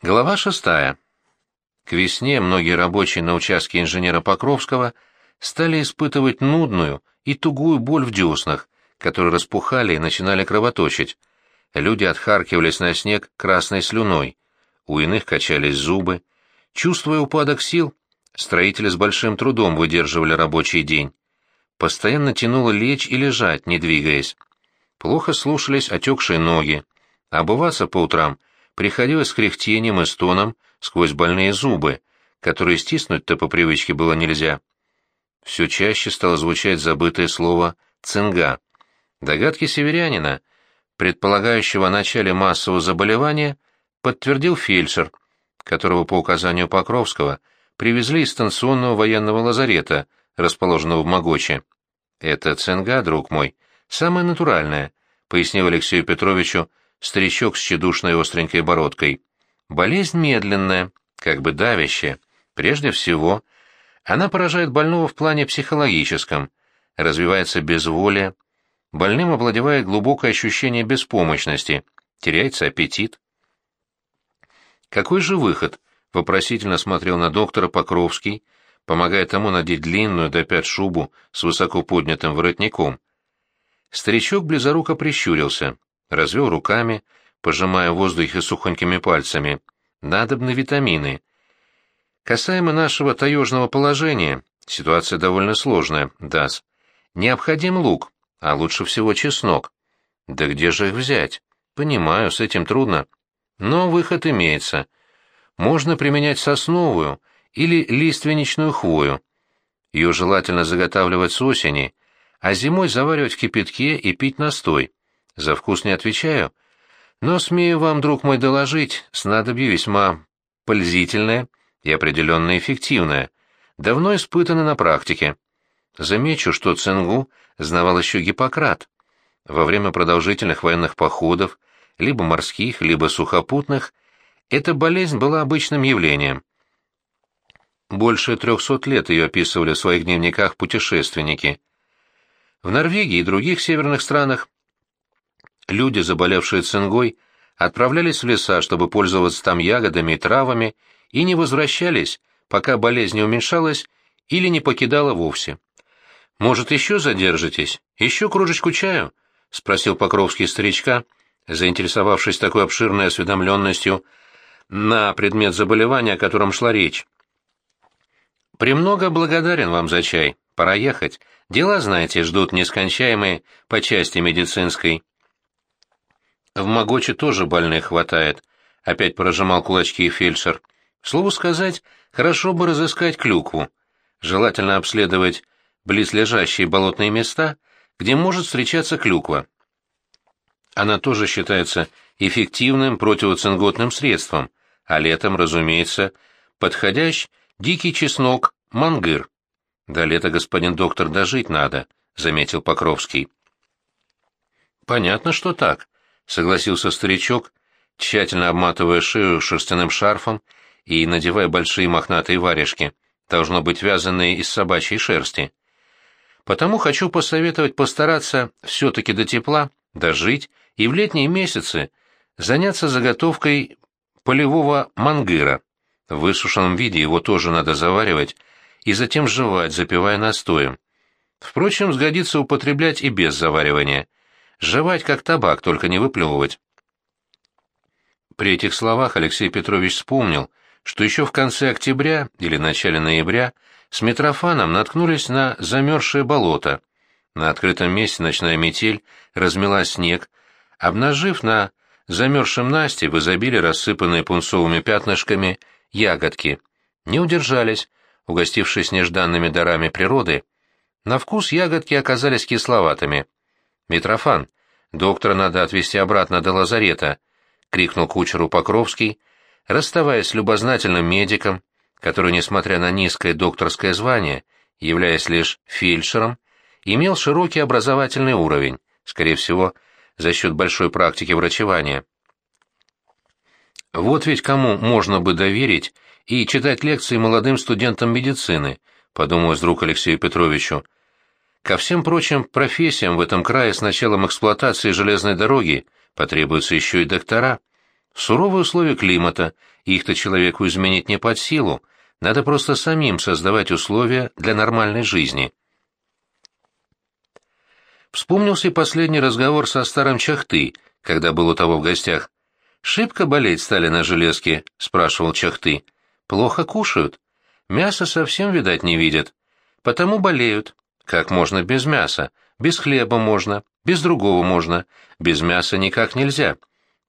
Глава шестая. К весне многие рабочие на участке инженера Покровского стали испытывать нудную и тугую боль в деснах, которые распухали и начинали кровоточить. Люди отхаркивались на снег красной слюной, у иных качались зубы. Чувствуя упадок сил, строители с большим трудом выдерживали рабочий день. Постоянно тянуло лечь и лежать, не двигаясь. Плохо слушались отекшие ноги. Обуваться по утрам приходилось с кряхтением и стоном сквозь больные зубы, которые стиснуть-то по привычке было нельзя. Все чаще стало звучать забытое слово «цинга». Догадки северянина, предполагающего о начале массового заболевания, подтвердил фельдшер, которого по указанию Покровского привезли из станционного военного лазарета, расположенного в Могоче. «Это цинга, друг мой, самая натуральная», — пояснил Алексею Петровичу старичок с тщедушной остренькой бородкой. Болезнь медленная, как бы давящая. Прежде всего, она поражает больного в плане психологическом, развивается безволие, больным овладевает глубокое ощущение беспомощности, теряется аппетит. «Какой же выход?» — вопросительно смотрел на доктора Покровский, помогая тому надеть длинную до пят шубу с высоко поднятым воротником. Старичок близоруко прищурился развел руками, пожимая в воздухе сухонькими пальцами. Надобны витамины. Касаемо нашего таежного положения, ситуация довольно сложная, Дас. Необходим лук, а лучше всего чеснок. Да где же их взять? Понимаю, с этим трудно. Но выход имеется. Можно применять сосновую или лиственничную хвою. Ее желательно заготавливать с осени, а зимой заваривать в кипятке и пить настой. За вкус не отвечаю, но смею вам, друг мой, доложить, снадобье весьма пользительное и определенно эффективное, давно испытано на практике. Замечу, что цингу знавал еще Гиппократ. Во время продолжительных военных походов, либо морских, либо сухопутных, эта болезнь была обычным явлением. Больше трехсот лет ее описывали в своих дневниках путешественники. В Норвегии и других северных странах Люди, заболевшие цингой, отправлялись в леса, чтобы пользоваться там ягодами и травами, и не возвращались, пока болезнь не уменьшалась или не покидала вовсе. «Может, еще задержитесь? Еще кружечку чаю?» — спросил Покровский старичка, заинтересовавшись такой обширной осведомленностью на предмет заболевания, о котором шла речь. «Премного благодарен вам за чай. Пора ехать. Дела, знаете, ждут нескончаемые по части медицинской». В Могоче тоже больных хватает, — опять прожимал кулачки фельдшер. Слову сказать, хорошо бы разыскать клюкву. Желательно обследовать близлежащие болотные места, где может встречаться клюква. Она тоже считается эффективным противоцинготным средством, а летом, разумеется, подходящ дикий чеснок, мангыр. До лета, господин доктор, дожить надо, — заметил Покровский. Понятно, что так согласился старичок, тщательно обматывая шею шерстяным шарфом и надевая большие мохнатые варежки, должно быть вязаные из собачьей шерсти. Потому хочу посоветовать постараться все-таки до тепла, дожить и в летние месяцы заняться заготовкой полевого мангыра. В высушенном виде его тоже надо заваривать и затем жевать, запивая настоем. Впрочем, сгодится употреблять и без заваривания – Жевать как табак, только не выплевывать. При этих словах Алексей Петрович вспомнил, что еще в конце октября или начале ноября с Митрофаном наткнулись на замерзшее болото. На открытом месте ночная метель размела снег, обнажив на замерзшем Насте в изобилии рассыпанные пунцовыми пятнышками ягодки. Не удержались, угостившись нежданными дарами природы. На вкус ягодки оказались кисловатыми. «Митрофан, доктора надо отвезти обратно до лазарета», — крикнул кучеру Покровский, расставаясь с любознательным медиком, который, несмотря на низкое докторское звание, являясь лишь фельдшером, имел широкий образовательный уровень, скорее всего, за счет большой практики врачевания. Вот ведь кому можно бы доверить и читать лекции молодым студентам медицины, подумалось вдруг Алексею Петровичу, — Ко всем прочим профессиям в этом крае с началом эксплуатации железной дороги потребуются еще и доктора. Суровые условия климата, их-то человеку изменить не под силу, надо просто самим создавать условия для нормальной жизни. Вспомнился и последний разговор со старым Чахты, когда был у того в гостях. «Шибко болеть стали на железке?» — спрашивал Чахты. «Плохо кушают. Мясо совсем, видать, не видят. Потому болеют. Как можно без мяса? Без хлеба можно, без другого можно. Без мяса никак нельзя.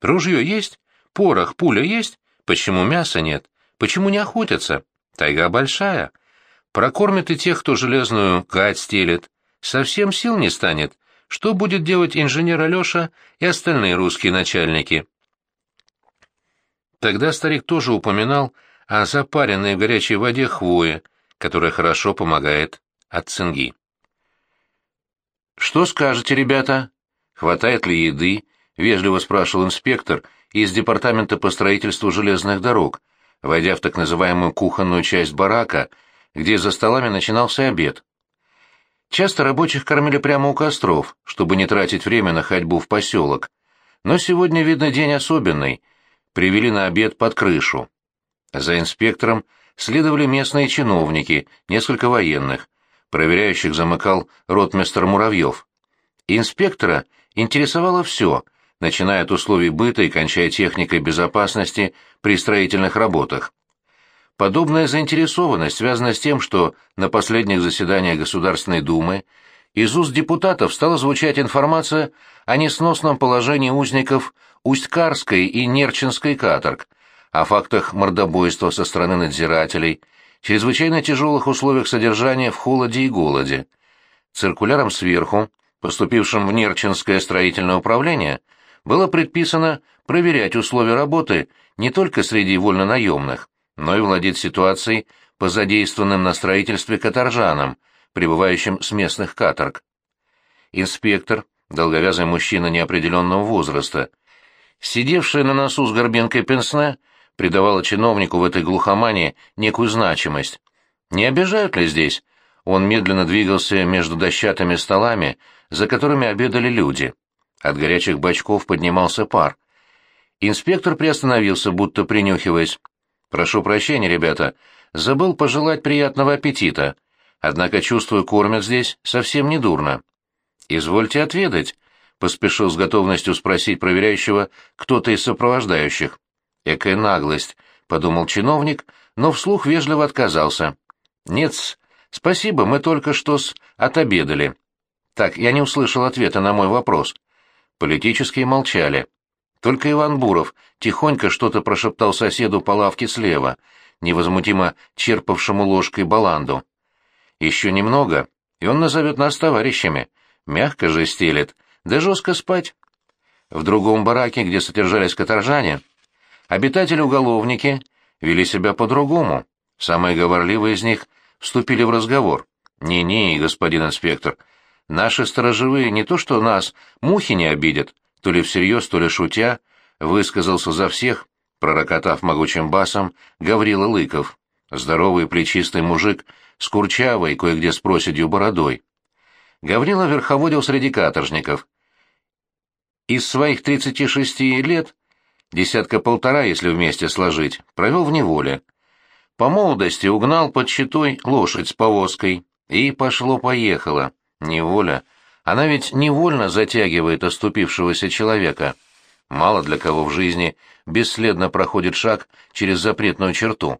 Ружье есть? Порох, пуля есть? Почему мяса нет? Почему не охотятся? Тайга большая. Прокормят и тех, кто железную гать стелет. Совсем сил не станет. Что будет делать инженер Алеша и остальные русские начальники? Тогда старик тоже упоминал о запаренной в горячей воде хвое, которая хорошо помогает от цинги. «Что скажете, ребята? Хватает ли еды?» — вежливо спрашивал инспектор из департамента по строительству железных дорог, войдя в так называемую кухонную часть барака, где за столами начинался обед. Часто рабочих кормили прямо у костров, чтобы не тратить время на ходьбу в поселок. Но сегодня, видно, день особенный. Привели на обед под крышу. За инспектором следовали местные чиновники, несколько военных. Проверяющих замыкал ротмистр Муравьев. Инспектора интересовало все, начиная от условий быта и кончая техникой безопасности при строительных работах. Подобная заинтересованность связана с тем, что на последних заседаниях Государственной Думы из уст депутатов стала звучать информация о несносном положении узников Усть-Карской и Нерчинской каторг, о фактах мордобойства со стороны надзирателей, чрезвычайно тяжелых условиях содержания в холоде и голоде. Циркуляром сверху, поступившим в Нерчинское строительное управление, было предписано проверять условия работы не только среди вольнонаемных, но и владеть ситуацией по задействованным на строительстве каторжанам, прибывающим с местных каторг. Инспектор, долговязый мужчина неопределенного возраста, сидевший на носу с горбинкой пенсне, придавала чиновнику в этой глухомане некую значимость. Не обижают ли здесь? Он медленно двигался между дощатыми столами, за которыми обедали люди. От горячих бачков поднимался пар. Инспектор приостановился, будто принюхиваясь. «Прошу прощения, ребята, забыл пожелать приятного аппетита. Однако, чувствую, кормят здесь совсем недурно». «Извольте отведать», — поспешил с готовностью спросить проверяющего кто-то из сопровождающих. «Экая наглость», — подумал чиновник, но вслух вежливо отказался. «Нет, спасибо, мы только что с... отобедали». Так, я не услышал ответа на мой вопрос. Политические молчали. Только Иван Буров тихонько что-то прошептал соседу по лавке слева, невозмутимо черпавшему ложкой баланду. Еще немного, и он назовет нас товарищами. Мягко же стелет, да жестко спать. В другом бараке, где содержались каторжане, обитатели-уголовники вели себя по-другому. Самые говорливые из них вступили в разговор. «Не-не, господин инспектор, наши сторожевые не то что нас, мухи не обидят, то ли всерьез, то ли шутя, высказался за всех, пророкотав могучим басом, Гаврила Лыков, здоровый плечистый мужик с курчавой, кое-где с проседью бородой. Гаврила верховодил среди каторжников. Из своих 36 лет, десятка-полтора, если вместе сложить, провел в неволе. По молодости угнал под щитой лошадь с повозкой, и пошло-поехало. Неволя — она ведь невольно затягивает оступившегося человека. Мало для кого в жизни бесследно проходит шаг через запретную черту.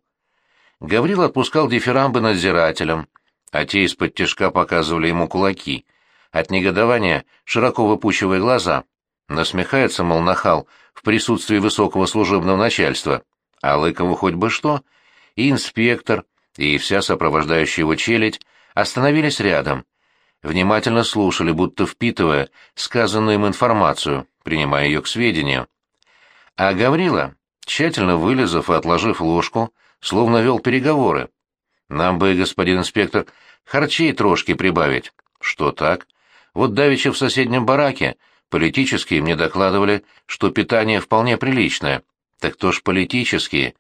Гаврил отпускал дифирамбы надзирателям, а те из-под тяжка показывали ему кулаки. От негодования широко выпучивая глаза. Насмехается, мол, нахал, в присутствии высокого служебного начальства. А Лыкову хоть бы что. И инспектор, и вся сопровождающая его челядь остановились рядом — внимательно слушали, будто впитывая сказанную им информацию, принимая ее к сведению. А Гаврила, тщательно вылезав и отложив ложку, словно вел переговоры. «Нам бы, господин инспектор, харчей трошки прибавить». «Что так?» «Вот давеча в соседнем бараке политические мне докладывали, что питание вполне приличное». «Так то ж политические.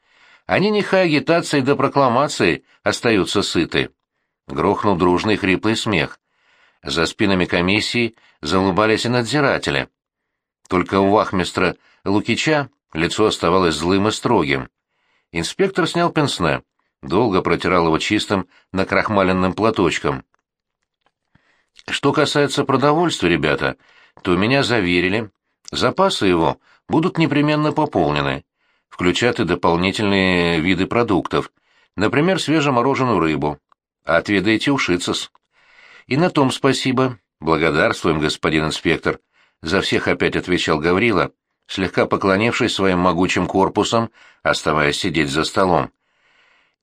Они нехай агитацией да прокламацией остаются сыты». Грохнул дружный хриплый смех. За спинами комиссии залыбались и надзиратели. Только у вахмистра Лукича лицо оставалось злым и строгим. Инспектор снял пенсне, долго протирал его чистым накрахмаленным платочком. Что касается продовольствия, ребята, то меня заверили, запасы его будут непременно пополнены, включат и дополнительные виды продуктов, например, свежемороженую рыбу. Отведаете ушицес. И на том спасибо. Благодарствуем, господин инспектор. За всех опять отвечал Гаврила, слегка поклонившись своим могучим корпусом, оставаясь сидеть за столом.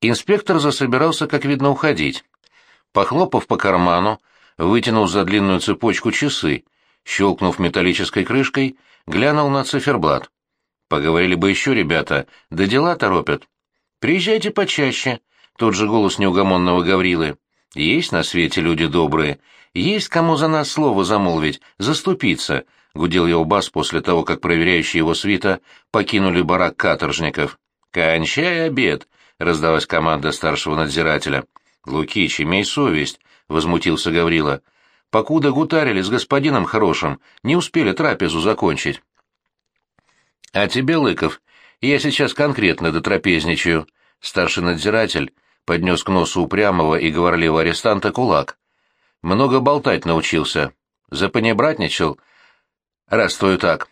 Инспектор засобирался, как видно, уходить. Похлопав по карману, вытянул за длинную цепочку часы, щелкнув металлической крышкой, глянул на циферблат. Поговорили бы еще, ребята, да дела торопят. Приезжайте почаще, тот же голос неугомонного Гаврилы. Есть на свете люди добрые, есть кому за нас слово замолвить, заступиться, гудел его бас после того, как проверяющие его свита покинули барак каторжников. «Кончай обед!» — раздалась команда старшего надзирателя. «Лукич, имей совесть!» — возмутился Гаврила. «Покуда гутарили с господином хорошим, не успели трапезу закончить». «А тебе, Лыков, я сейчас конкретно дотрапезничаю». Старший надзиратель поднес к носу упрямого и говорливого арестанта кулак. «Много болтать научился. Запанебратничал. Раз твою так».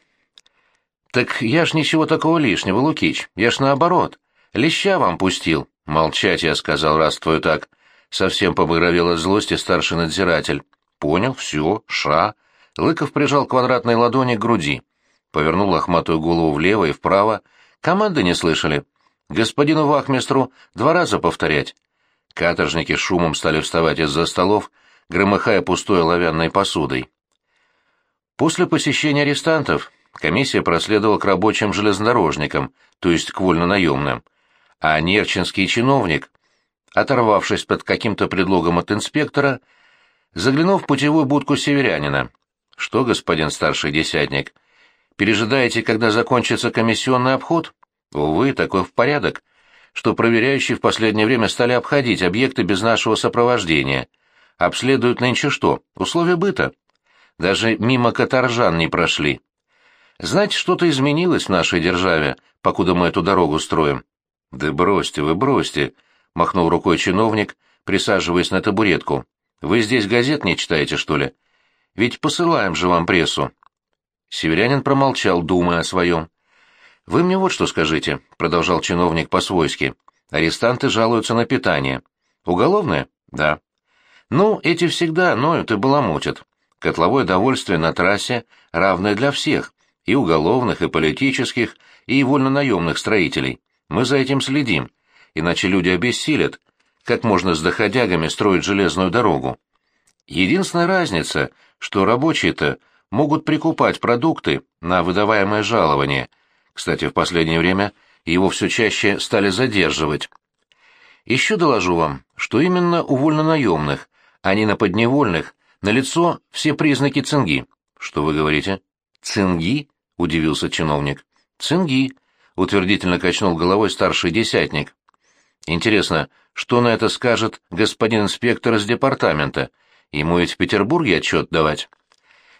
«Так я ж ничего такого лишнего, Лукич. Я ж наоборот. Леща вам пустил». «Молчать, я сказал, раз твою так». Совсем побагровел от злости старший надзиратель. «Понял, все, ша». Лыков прижал квадратной ладони к груди повернул лохматую голову влево и вправо. Команды не слышали. Господину вахмистру два раза повторять. Каторжники шумом стали вставать из-за столов, громыхая пустой оловянной посудой. После посещения арестантов комиссия проследовала к рабочим железнодорожникам, то есть к вольнонаемным, а нерчинский чиновник, оторвавшись под каким-то предлогом от инспектора, заглянул в путевую будку северянина. «Что, господин старший десятник, Пережидаете, когда закончится комиссионный обход? Увы, такой в порядок, что проверяющие в последнее время стали обходить объекты без нашего сопровождения. Обследуют нынче что? Условия быта. Даже мимо каторжан не прошли. Знаете, что-то изменилось в нашей державе, покуда мы эту дорогу строим? Да бросьте вы, бросьте, — махнул рукой чиновник, присаживаясь на табуретку. Вы здесь газет не читаете, что ли? Ведь посылаем же вам прессу. Северянин промолчал, думая о своем. «Вы мне вот что скажите», — продолжал чиновник по-свойски. «Арестанты жалуются на питание. Уголовное? Да. Ну, эти всегда ноют и баламутят. Котловое довольствие на трассе равное для всех, и уголовных, и политических, и вольнонаемных строителей. Мы за этим следим, иначе люди обессилят. Как можно с доходягами строить железную дорогу? Единственная разница, что рабочие-то могут прикупать продукты на выдаваемое жалование. Кстати, в последнее время его все чаще стали задерживать. Еще доложу вам, что именно у вольнонаемных, а не на подневольных, налицо все признаки цинги. Что вы говорите? Цинги? — удивился чиновник. Цинги, — утвердительно качнул головой старший десятник. Интересно, что на это скажет господин инспектор из департамента? Ему ведь в Петербурге отчет давать.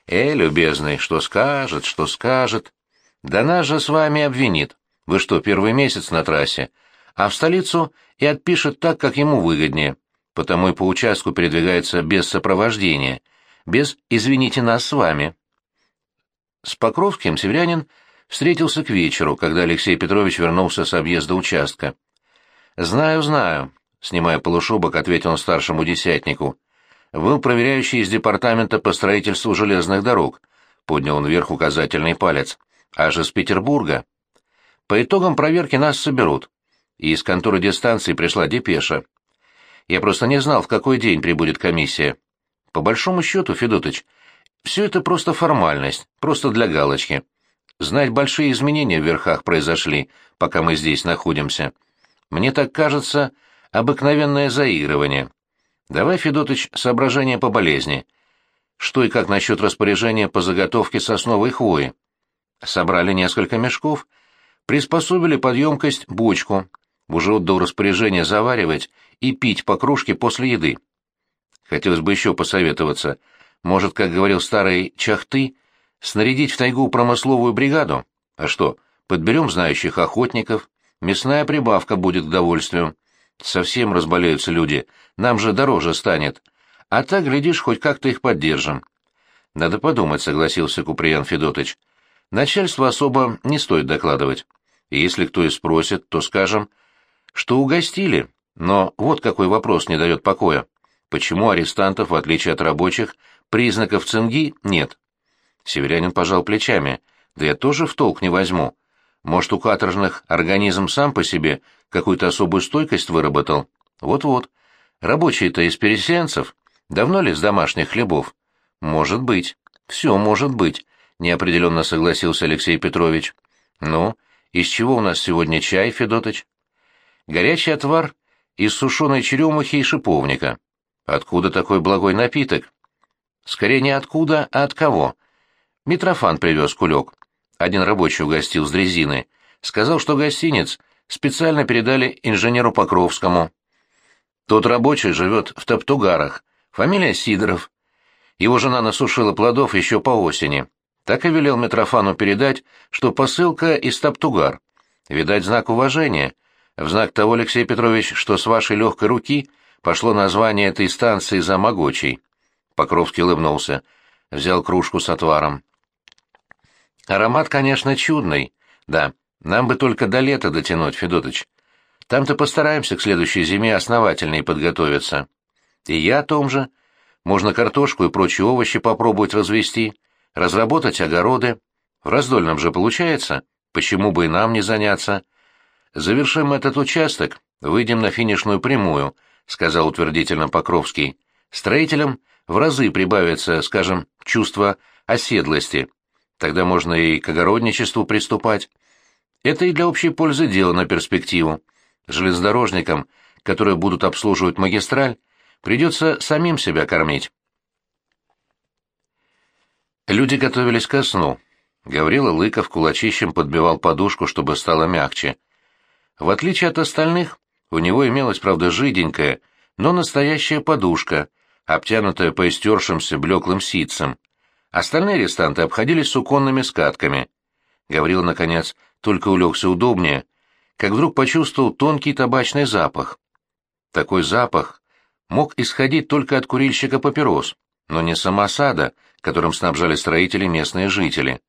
«Э, любезный, что скажет, что скажет? Да нас же с вами обвинит. Вы что, первый месяц на трассе? А в столицу и отпишет так, как ему выгоднее. Потому и по участку передвигается без сопровождения, без «извините нас с вами». С Покровским северянин встретился к вечеру, когда Алексей Петрович вернулся с объезда участка. «Знаю, знаю», — снимая полушубок, ответил старшему десятнику был проверяющий из департамента по строительству железных дорог, поднял он вверх указательный палец, аж из Петербурга. По итогам проверки нас соберут. И из конторы дистанции пришла депеша. Я просто не знал, в какой день прибудет комиссия. По большому счету, Федотыч, все это просто формальность, просто для галочки. Знать, большие изменения в верхах произошли, пока мы здесь находимся. Мне так кажется, обыкновенное заигрывание. Давай, Федотыч, соображение по болезни. Что и как насчет распоряжения по заготовке сосновой хвои? Собрали несколько мешков, приспособили под емкость бочку, уже отдал распоряжение заваривать и пить по кружке после еды. Хотелось бы еще посоветоваться. Может, как говорил старый Чахты, снарядить в тайгу промысловую бригаду? А что, подберем знающих охотников, мясная прибавка будет к довольствию. Совсем разболеются люди, нам же дороже станет. А так, глядишь, хоть как-то их поддержим. Надо подумать, согласился Куприян Федотыч. Начальство особо не стоит докладывать. И если кто и спросит, то скажем, что угостили. Но вот какой вопрос не дает покоя. Почему арестантов, в отличие от рабочих, признаков цинги нет? Северянин пожал плечами. Да я тоже в толк не возьму. Может, у каторжных организм сам по себе какую-то особую стойкость выработал? Вот-вот. Рабочие-то из переселенцев. Давно ли с домашних хлебов? Может быть. Все может быть, неопределенно согласился Алексей Петрович. Ну, из чего у нас сегодня чай, Федотыч? Горячий отвар из сушеной черемухи и шиповника. Откуда такой благой напиток? Скорее не откуда, а от кого. Митрофан привез кулек. Один рабочий угостил с дрезины. Сказал, что гостиниц специально передали инженеру Покровскому. Тот рабочий живет в Топтугарах. Фамилия Сидоров. Его жена насушила плодов еще по осени. Так и велел Митрофану передать, что посылка из Топтугар. Видать, знак уважения. В знак того, Алексей Петрович, что с вашей легкой руки — пошло название этой станции за Могочей. Покровский улыбнулся, взял кружку с отваром. Аромат, конечно, чудный. Да, нам бы только до лета дотянуть, Федотыч. Там-то постараемся к следующей зиме основательнее подготовиться. И я о том же. Можно картошку и прочие овощи попробовать развести, разработать огороды. В раздольном же получается. Почему бы и нам не заняться? Завершим этот участок, выйдем на финишную прямую —— сказал утвердительно Покровский. «Строителям в разы прибавится, скажем, чувство оседлости. Тогда можно и к огородничеству приступать. Это и для общей пользы дело на перспективу. Железнодорожникам, которые будут обслуживать магистраль, придется самим себя кормить». Люди готовились ко сну. Гаврила Лыков кулачищем подбивал подушку, чтобы стало мягче. В отличие от остальных, у него имелась, правда, жиденькая, но настоящая подушка, обтянутая поистершимся блеклым ситцем. Остальные арестанты обходились суконными скатками. Гаврил, наконец, только улегся удобнее, как вдруг почувствовал тонкий табачный запах. Такой запах мог исходить только от курильщика папирос, но не самосада, которым снабжали строители местные жители.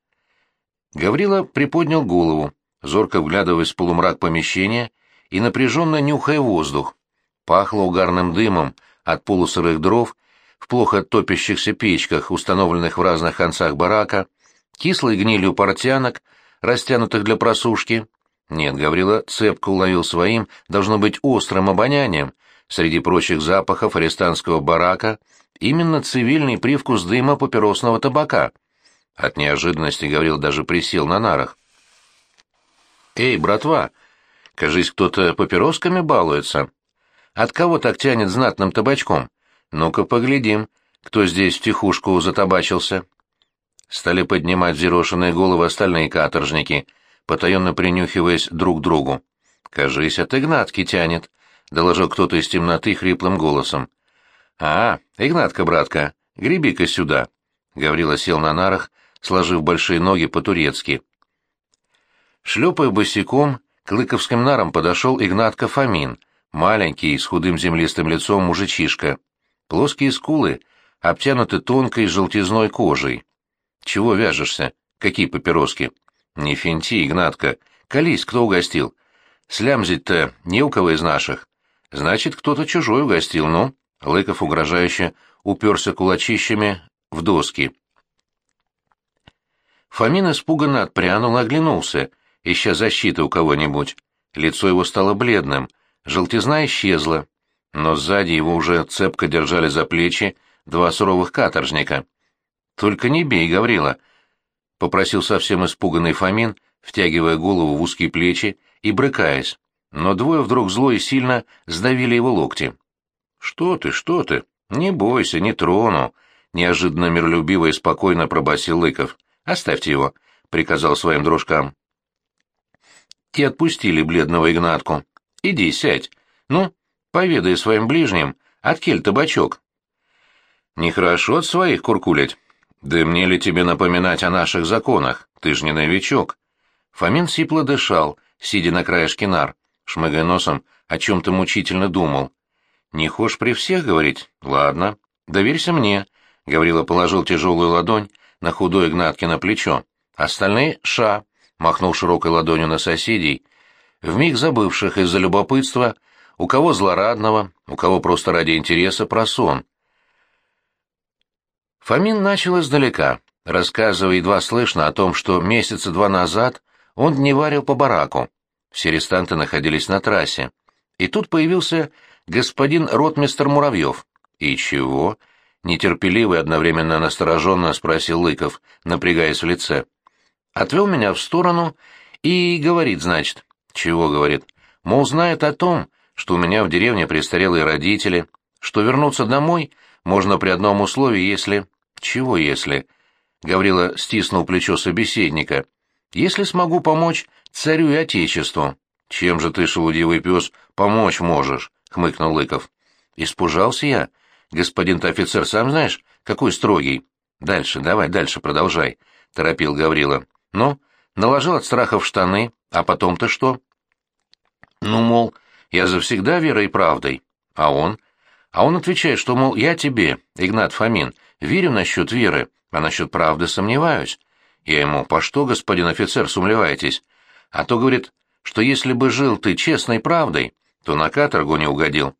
Гаврила приподнял голову, зорко вглядываясь в полумрак помещения, и напряженно нюхая воздух. Пахло угарным дымом от полусырых дров в плохо топящихся печках, установленных в разных концах барака, кислой гнилью портянок, растянутых для просушки. Нет, Гаврила цепко уловил своим, должно быть, острым обонянием, среди прочих запахов арестантского барака, именно цивильный привкус дыма папиросного табака. От неожиданности Гаврил даже присел на нарах. «Эй, братва!» Кажись, кто-то папиросками балуется. От кого так тянет знатным табачком? Ну-ка поглядим, кто здесь втихушку затабачился. Стали поднимать взъерошенные головы остальные каторжники, потаенно принюхиваясь друг к другу. «Кажись, от Игнатки тянет», — доложил кто-то из темноты хриплым голосом. «А, Игнатка, братка, греби-ка сюда», — Гаврила сел на нарах, сложив большие ноги по-турецки. Шлепая босиком, к лыковским нарам подошел Игнатка Фомин, маленький, с худым землистым лицом мужичишка. Плоские скулы обтянуты тонкой желтизной кожей. Чего вяжешься? Какие папироски? Не финти, Игнатка. Колись, кто угостил? Слямзить-то не у кого из наших. Значит, кто-то чужой угостил, ну? Лыков угрожающе уперся кулачищами в доски. Фомин испуганно отпрянул и оглянулся — ища защиты у кого-нибудь. Лицо его стало бледным, желтизна исчезла, но сзади его уже цепко держали за плечи два суровых каторжника. «Только не бей, Гаврила!» — попросил совсем испуганный Фомин, втягивая голову в узкие плечи и брыкаясь. Но двое вдруг зло и сильно сдавили его локти. «Что ты, что ты? Не бойся, не трону!» — неожиданно миролюбиво и спокойно пробасил Лыков. «Оставьте его», — приказал своим дружкам и отпустили бледного Игнатку. «Иди, сядь. Ну, поведай своим ближним, откель табачок». «Нехорошо от своих куркулять. Да мне ли тебе напоминать о наших законах? Ты ж не новичок». Фомин сипло дышал, сидя на краешке нар, шмыгая носом, о чем-то мучительно думал. «Не хошь при всех говорить? Ладно. Доверься мне», — Гаврила положил тяжелую ладонь на худое Игнаткино плечо. «Остальные — ша», — махнул широкой ладонью на соседей, вмиг забывших из-за любопытства, у кого злорадного, у кого просто ради интереса про сон. Фомин начал издалека, рассказывая едва слышно о том, что месяца два назад он дневарил по бараку. Все арестанты находились на трассе. И тут появился господин ротмистр Муравьев. «И чего?» — нетерпеливо и одновременно настороженно спросил Лыков, напрягаясь в лице. Отвел меня в сторону и говорит, значит. «Чего?» — говорит. «Мол, знает о том, что у меня в деревне престарелые родители, что вернуться домой можно при одном условии, если...» «Чего если?» — Гаврила стиснул плечо собеседника если смогу помочь царю и отечеству. Чем же ты, шелудивый пес, помочь можешь? — хмыкнул Лыков. Испужался я. Господин-то офицер, сам знаешь, какой строгий. Дальше, давай, дальше продолжай, — торопил Гаврила. Ну, наложил от страха в штаны, а потом-то что? Ну, мол, я завсегда верой и правдой. А он? А он отвечает, что, мол, я тебе, Игнат Фомин, верю насчет веры, а насчет правды сомневаюсь. Я ему, по что, господин офицер, сумлеваетесь? А то говорит, что если бы жил ты честной правдой, то на каторгу не угодил.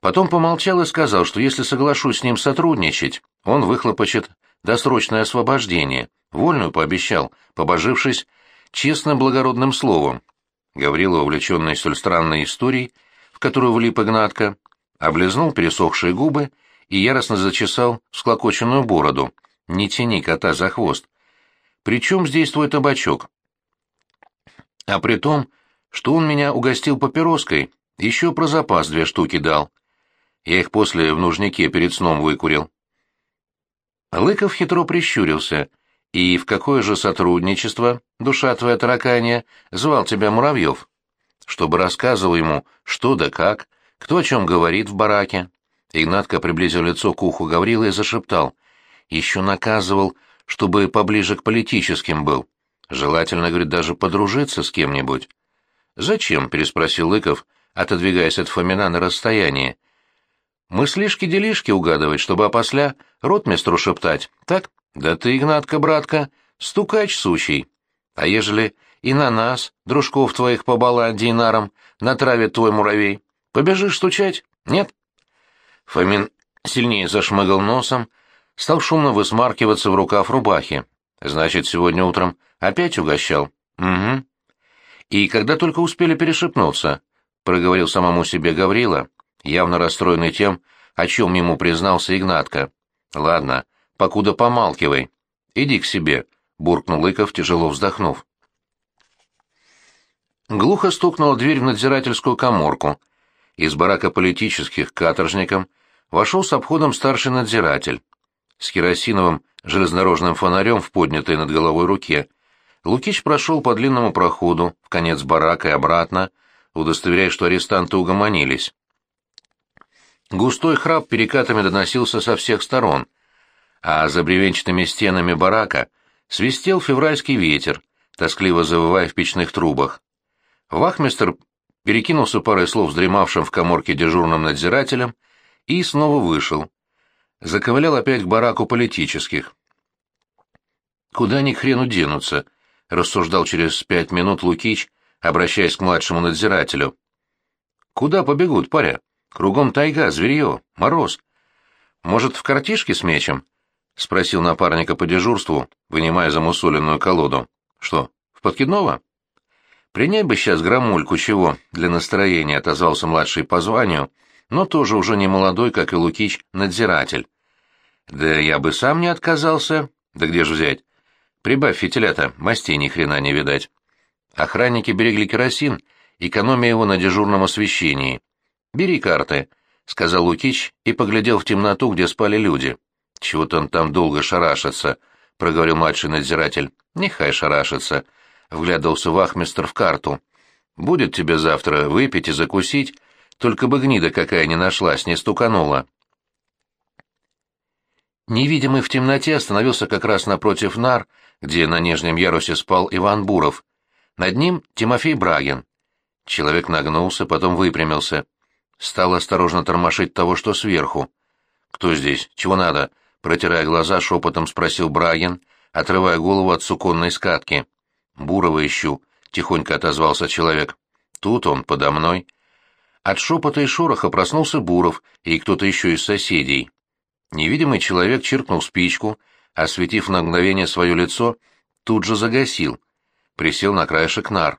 Потом помолчал и сказал, что если соглашусь с ним сотрудничать, он выхлопочет досрочное освобождение, вольную пообещал, побожившись честным благородным словом. Гаврила, увлеченный столь странной историей, в которую влип Игнатка, облизнул пересохшие губы и яростно зачесал склокоченную бороду. «Не тяни кота за хвост. При чем здесь твой табачок? А при том, что он меня угостил папироской, еще про запас две штуки дал. Я их после в нужнике перед сном выкурил. Лыков хитро прищурился. «И в какое же сотрудничество, душа твоя тараканья, звал тебя Муравьев?» Чтобы рассказывал ему, что да как, кто о чем говорит в бараке. Игнатка приблизил лицо к уху Гаврила и зашептал. «Еще наказывал, чтобы поближе к политическим был. Желательно, говорит, даже подружиться с кем-нибудь. «Зачем?» — переспросил Лыков, отодвигаясь от Фомина на расстояние. «Мыслишки-делишки угадывать, чтобы опосля ротмистру шептать, так? Да ты, Игнатка, братка, стукач сущий. А ежели и на нас, дружков твоих по баланде и нарам, натравит твой муравей, побежишь стучать? Нет?» Фомин сильнее зашмыгал носом, стал шумно высмаркиваться в рукав рубахи. Значит, сегодня утром опять угощал? Угу. И когда только успели перешепнуться, проговорил самому себе Гаврила, явно расстроенный тем, о чем ему признался Игнатка. Ладно, покуда помалкивай. Иди к себе, буркнул Лыков, тяжело вздохнув. Глухо стукнула дверь в надзирательскую коморку. Из барака политических каторжникам вошел с обходом старший надзиратель с керосиновым железнодорожным фонарем в поднятой над головой руке. Лукич прошел по длинному проходу, в конец барака и обратно, удостоверяя, что арестанты угомонились. Густой храп перекатами доносился со всех сторон, а за бревенчатыми стенами барака свистел февральский ветер, тоскливо завывая в печных трубах. Вахмистр перекинулся парой слов с дремавшим в коморке дежурным надзирателем и снова вышел, заковылял опять к бараку политических. «Куда ни к хрену денутся?» — рассуждал через пять минут Лукич, обращаясь к младшему надзирателю. «Куда побегут, паря? Кругом тайга, зверье, мороз. Может, в картишке мечем?» — спросил напарника по дежурству, вынимая замусоленную колоду. «Что, в подкидного?» «Принять бы сейчас громульку чего для настроения», — отозвался младший по званию — но тоже уже не молодой, как и Лукич, надзиратель. Да я бы сам не отказался. Да где же взять? Прибавь фитиля-то, мастей ни хрена не видать. Охранники берегли керосин, экономя его на дежурном освещении. «Бери карты», — сказал Лукич и поглядел в темноту, где спали люди. «Чего-то он там долго шарашится», — проговорил младший надзиратель. «Нехай шарашится», — вглядывался вахмистр в карту. «Будет тебе завтра выпить и закусить, только бы гнида какая не нашлась, не стуканула. Невидимый в темноте остановился как раз напротив нар, где на нижнем ярусе спал Иван Буров. Над ним Тимофей Брагин. Человек нагнулся, потом выпрямился. Стал осторожно тормошить того, что сверху. «Кто здесь? Чего надо?» Протирая глаза, шепотом спросил Брагин, отрывая голову от суконной скатки. «Бурова ищу», — тихонько отозвался человек. «Тут он, подо мной». От шепота и шороха проснулся Буров и кто-то еще из соседей. Невидимый человек чиркнул спичку, осветив на мгновение свое лицо, тут же загасил. Присел на краешек нар.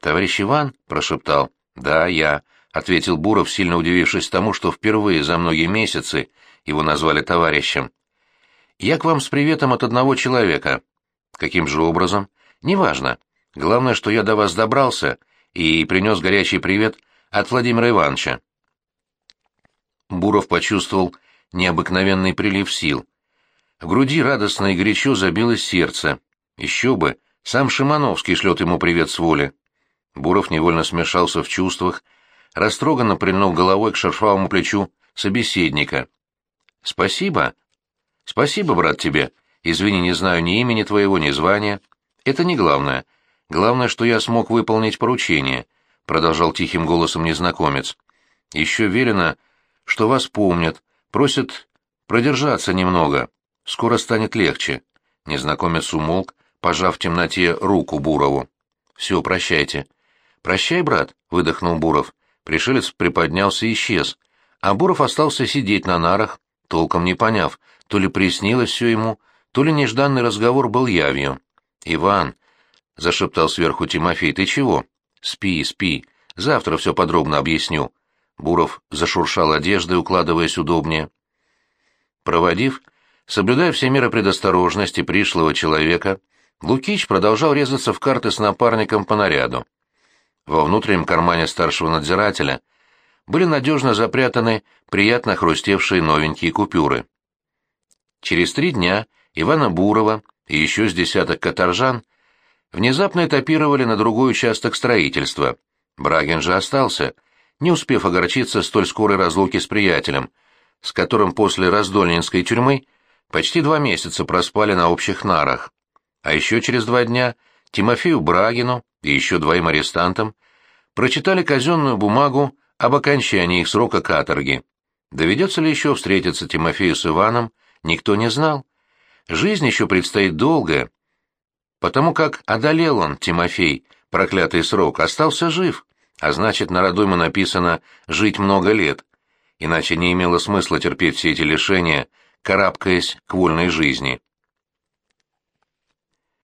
«Товарищ Иван?» — прошептал. «Да, я», — ответил Буров, сильно удивившись тому, что впервые за многие месяцы его назвали товарищем. «Я к вам с приветом от одного человека». «Каким же образом?» «Неважно. Главное, что я до вас добрался и принес горячий привет от Владимира Ивановича». Буров почувствовал необыкновенный прилив сил. В груди радостно и горячо забилось сердце. Еще бы, сам Шимановский шлет ему привет с воли. Буров невольно смешался в чувствах, растроганно прильнул головой к шершавому плечу собеседника. «Спасибо. Спасибо, брат, тебе. Извини, не знаю ни имени твоего, ни звания. Это не главное. Главное, что я смог выполнить поручение», — продолжал тихим голосом незнакомец. «Еще велено, что вас помнят, просят продержаться немного. Скоро станет легче». Незнакомец умолк, пожав в темноте руку Бурову. «Все, прощайте». «Прощай, брат», — выдохнул Буров. Пришелец приподнялся и исчез, а Буров остался сидеть на нарах, толком не поняв, то ли приснилось все ему, то ли нежданный разговор был явью. «Иван», — зашептал сверху Тимофей, — «ты чего?» «Спи, спи, завтра все подробно объясню». Буров зашуршал одеждой, укладываясь удобнее. Проводив, соблюдая все меры предосторожности пришлого человека, Лукич продолжал резаться в карты с напарником по наряду. Во внутреннем кармане старшего надзирателя были надежно запрятаны приятно хрустевшие новенькие купюры. Через три дня Ивана Бурова и еще с десяток каторжан внезапно этапировали на другой участок строительства. Брагин же остался, не успев огорчиться столь скорой разлуки с приятелем, с которым после раздольнинской тюрьмы почти два месяца проспали на общих нарах. А еще через два дня Тимофею Брагину и еще двоим арестантам прочитали казенную бумагу об окончании их срока каторги. Доведется ли еще встретиться Тимофею с Иваном, никто не знал. Жизнь еще предстоит долгая, потому как одолел он, Тимофей, проклятый срок, остался жив, а значит, на роду ему написано «жить много лет», иначе не имело смысла терпеть все эти лишения, карабкаясь к вольной жизни.